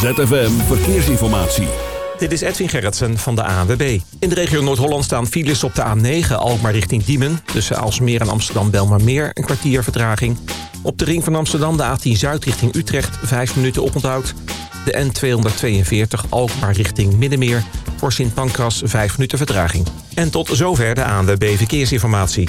ZFM Verkeersinformatie. Dit is Edwin Gerritsen van de ANWB. In de regio Noord-Holland staan files op de A9 Alkmaar richting Diemen. Tussen Alsmeer en Amsterdam-Belmarmeer een kwartier vertraging. Op de ring van Amsterdam de A10 Zuid richting Utrecht 5 minuten oponthoud. De N242 Alkmaar richting Middenmeer. Voor Sint Pancras 5 minuten vertraging. En tot zover de ANWB Verkeersinformatie.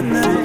Tonight,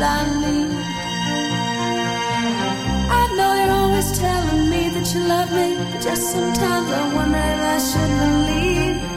that I need. I know you're always telling me that you love me, but just sometimes I wonder if I should believe.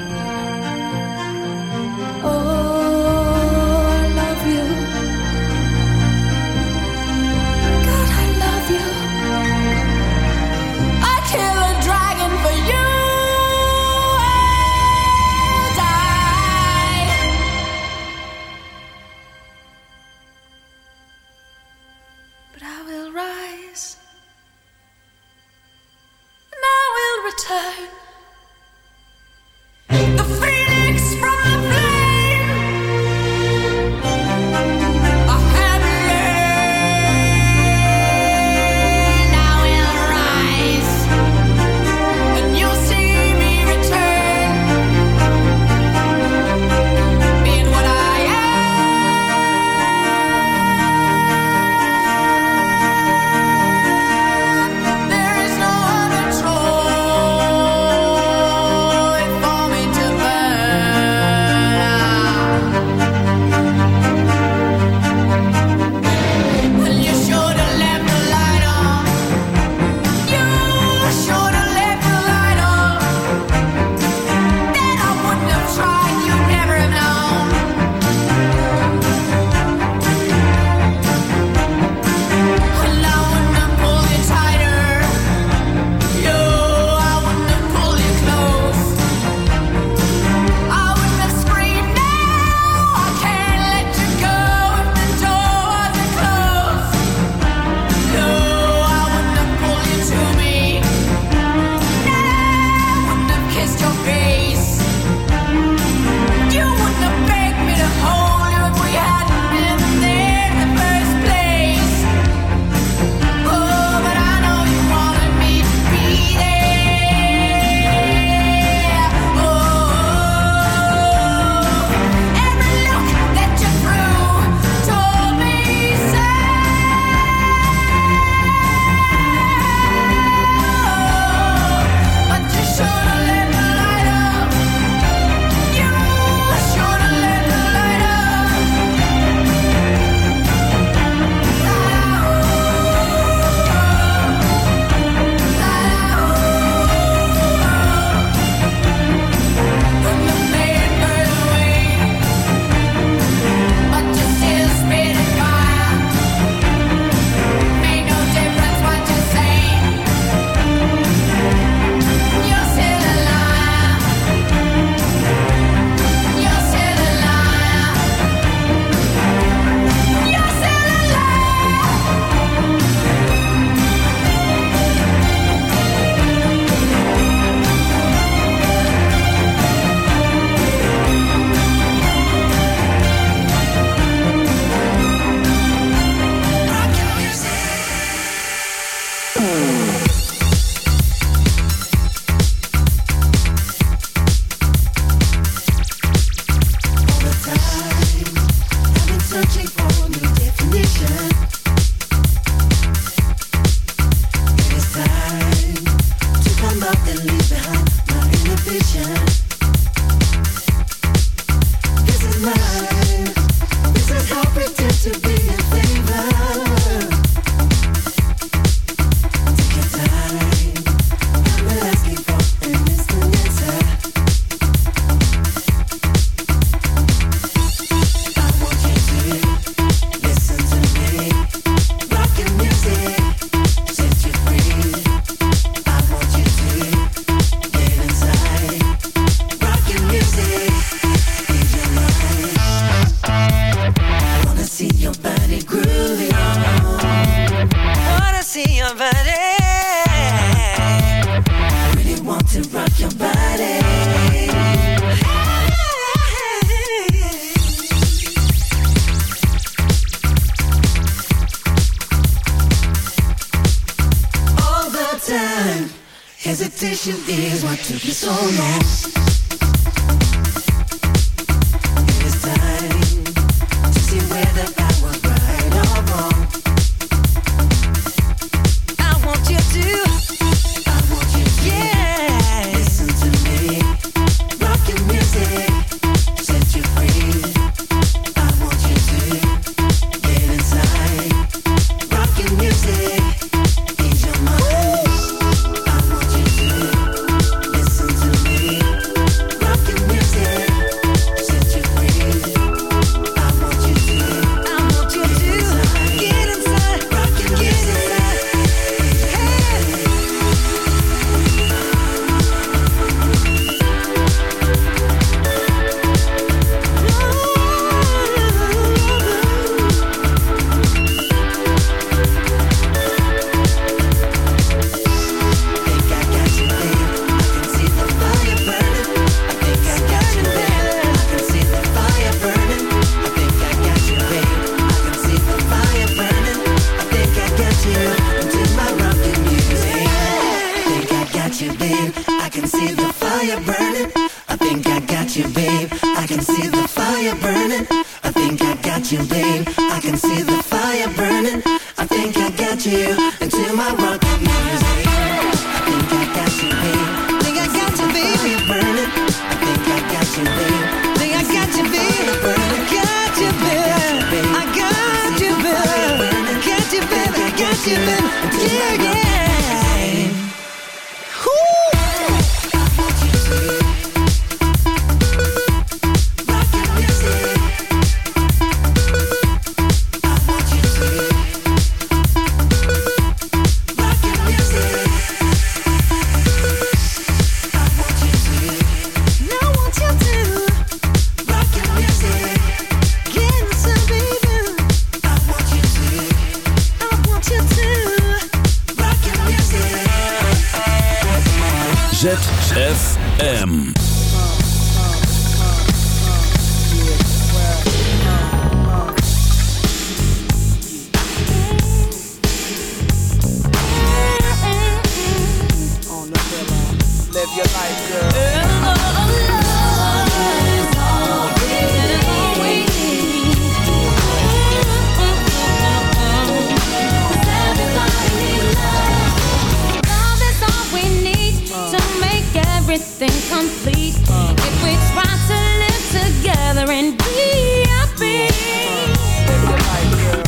and be happy.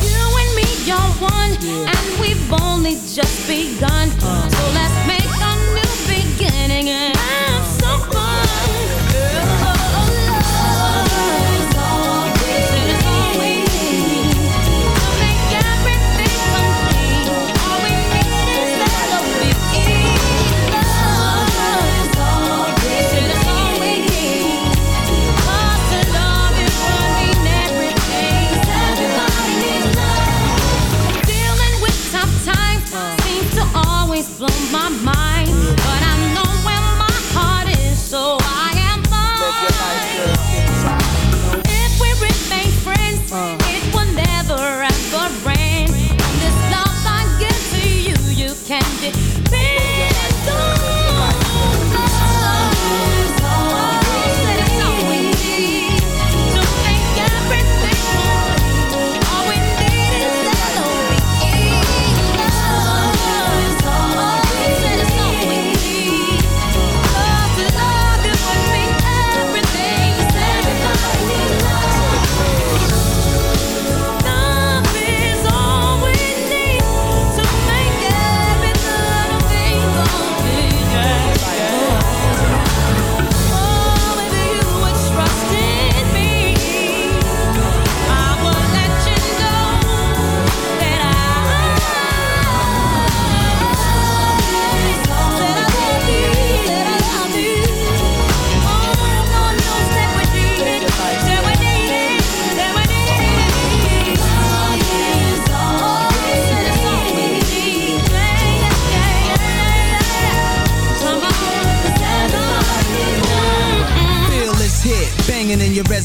You and me are one, and we've only just begun. So let's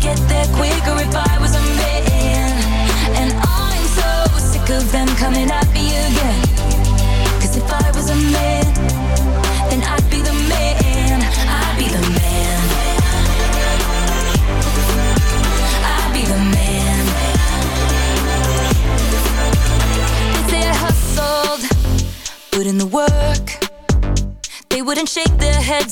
Get there quicker if I was a man. And I'm so sick of them coming at me again. Cause if I was a man,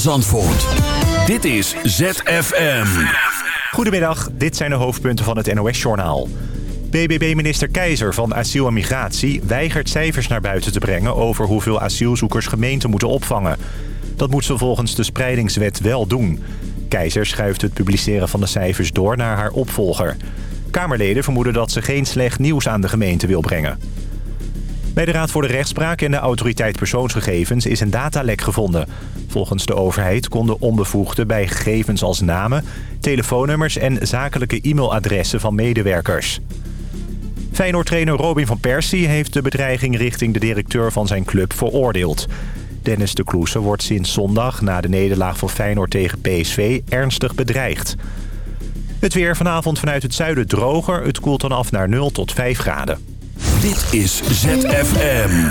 Zandvoort. Dit is ZFM. Goedemiddag, dit zijn de hoofdpunten van het NOS-journaal. BBB-minister Keizer van Asiel en Migratie weigert cijfers naar buiten te brengen... over hoeveel asielzoekers gemeenten moeten opvangen. Dat moet ze volgens de spreidingswet wel doen. Keizer schuift het publiceren van de cijfers door naar haar opvolger. Kamerleden vermoeden dat ze geen slecht nieuws aan de gemeente wil brengen. Bij de Raad voor de Rechtspraak en de Autoriteit Persoonsgegevens is een datalek gevonden. Volgens de overheid konden onbevoegden bij gegevens als namen, telefoonnummers en zakelijke e-mailadressen van medewerkers. Feyenoord-trainer Robin van Persie heeft de bedreiging richting de directeur van zijn club veroordeeld. Dennis de Kloese wordt sinds zondag na de nederlaag van Feyenoord tegen PSV ernstig bedreigd. Het weer vanavond vanuit het zuiden droger. Het koelt dan af naar 0 tot 5 graden. Dit is ZFM.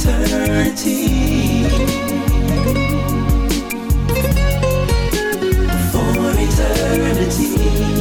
Eternity. For eternity.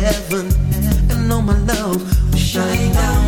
Heaven, and all my love will shine down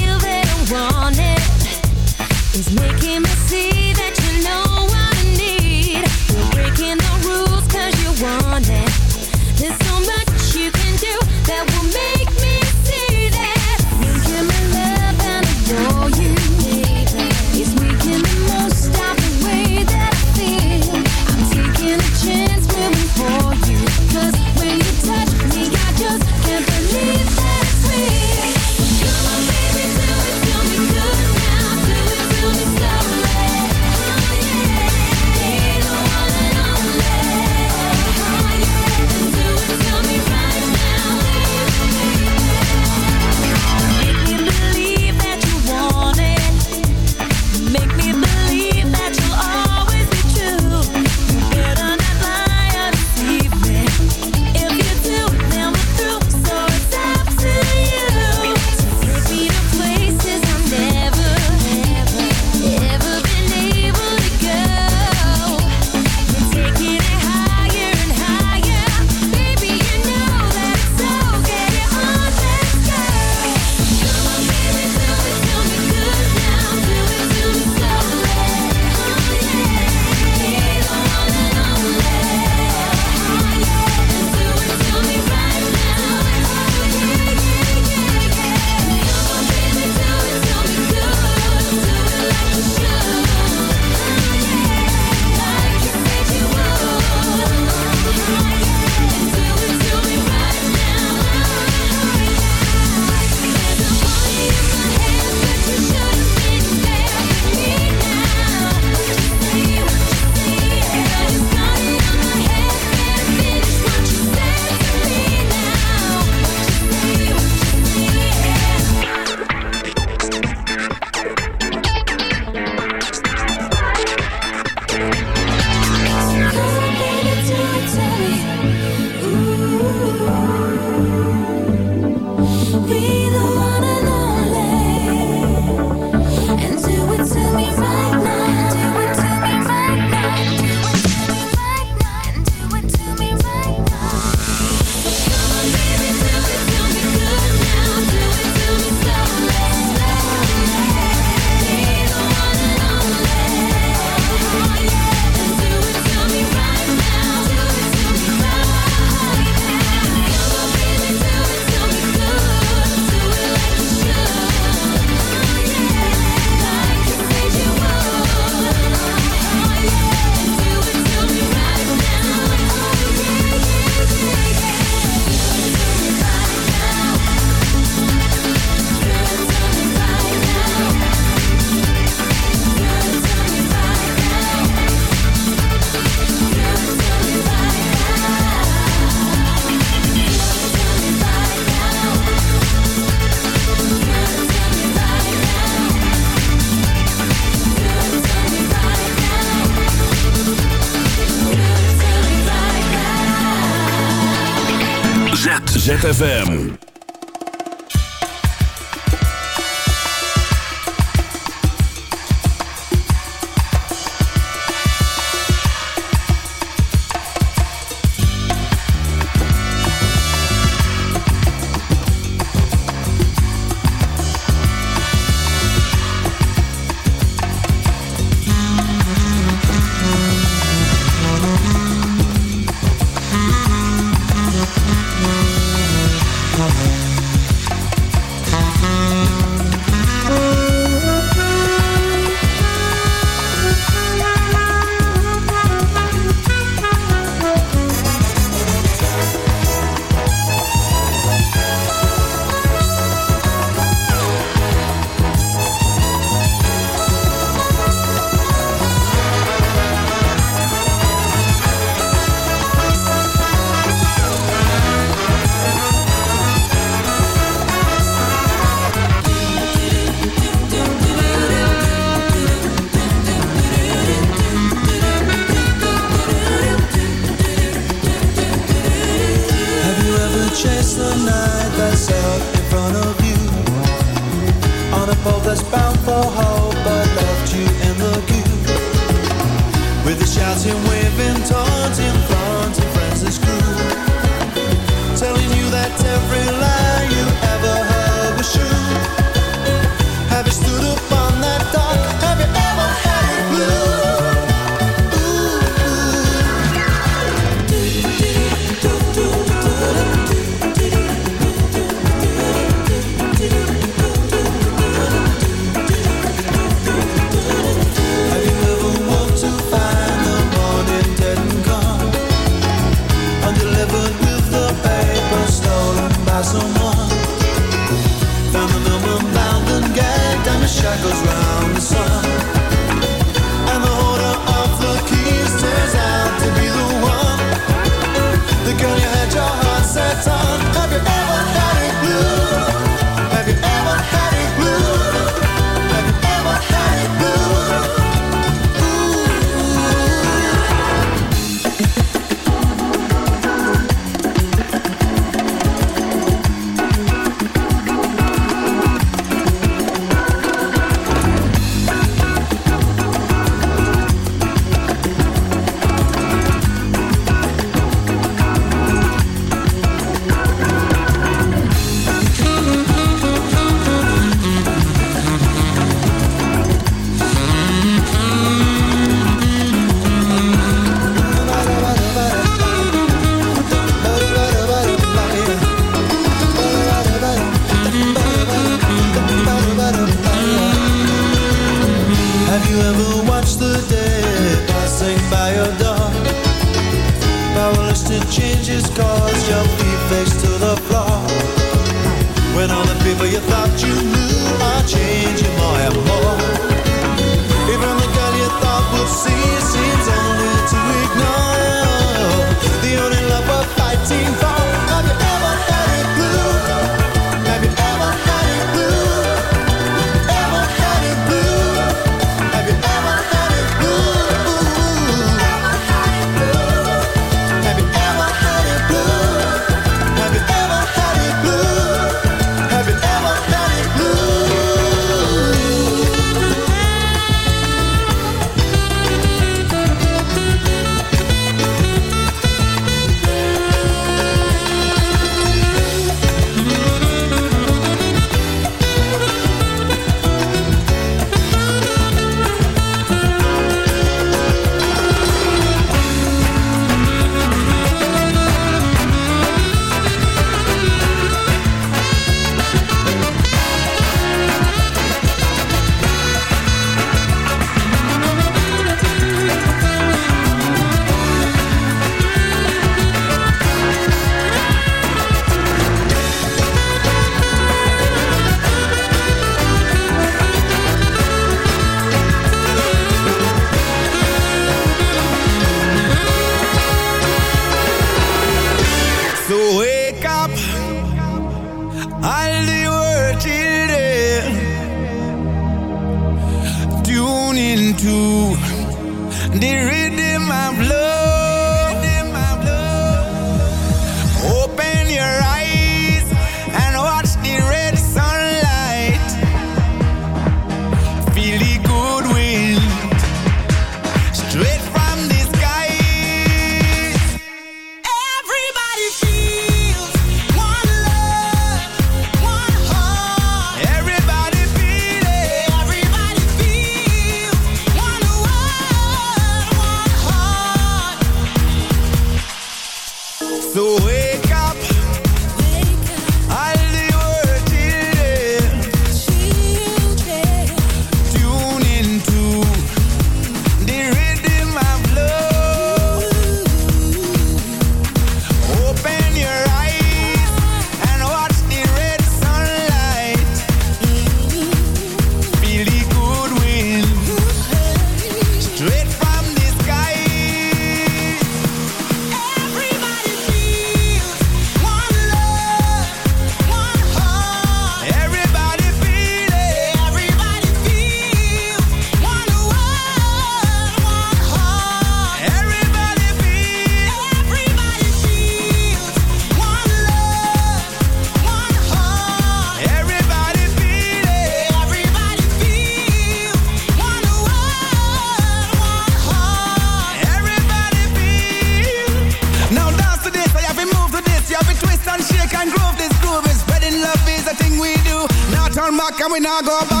we not go back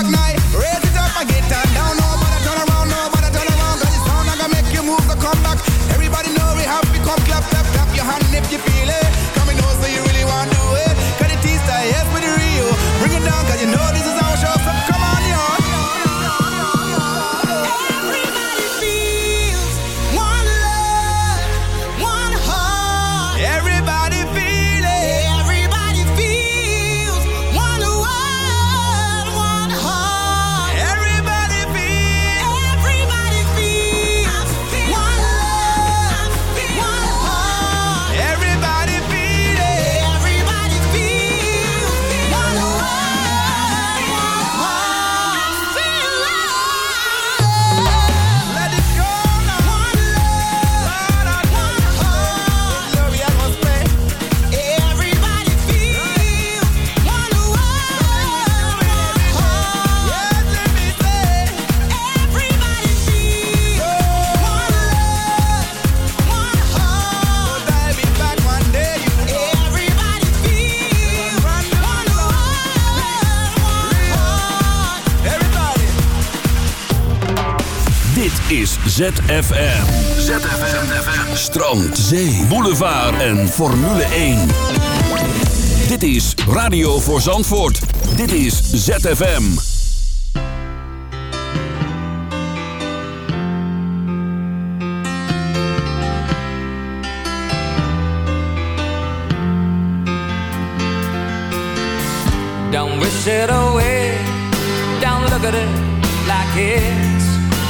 ZFM. ZFM. ZFM. Strand, zee, boulevard en Formule 1. Dit is Radio voor Zandvoort. Dit is ZFM. Don't wish it away. Don't look at it like it.